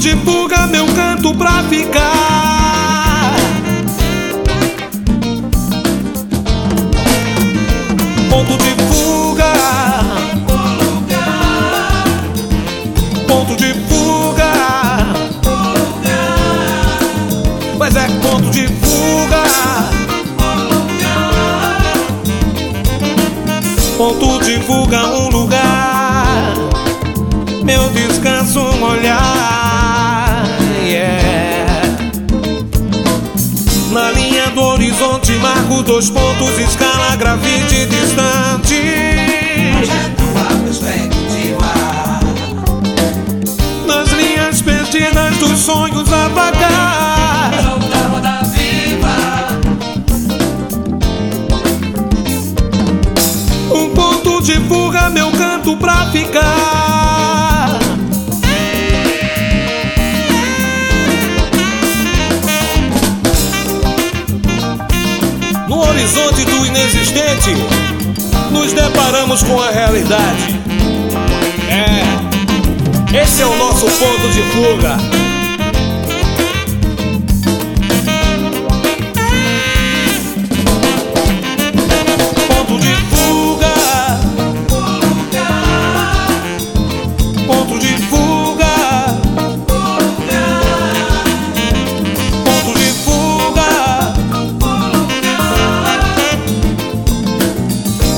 ponto de fuga, meu canto pra ficar. Ponto de ponto divulga um lugar, meu descanso, um olhar. Horizonte, marco dois pontos, escala, grafite distante. Projeto a perspectiva. Nas linhas perdidas dos sonhos a vagar. divulga meu canto pra ficar. No horizonte do inexistente, nos deparamos com a realidade. É, esse é o nosso ponto de fuga.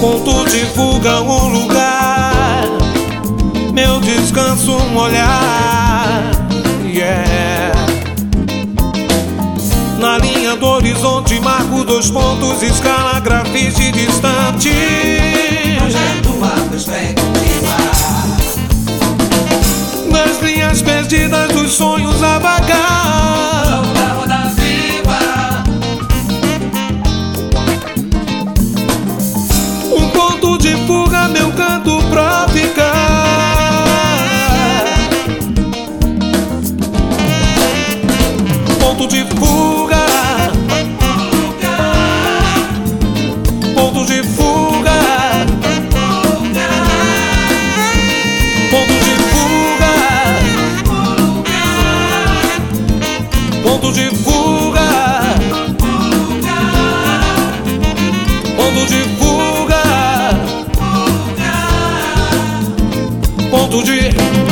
Divulga um lugar, meu descanso, um olhar. Yeah. Na linha do horizonte, marco dois pontos, escala, grafite distante. Projeto uma perspectiva. Nas linhas perdidas 独居。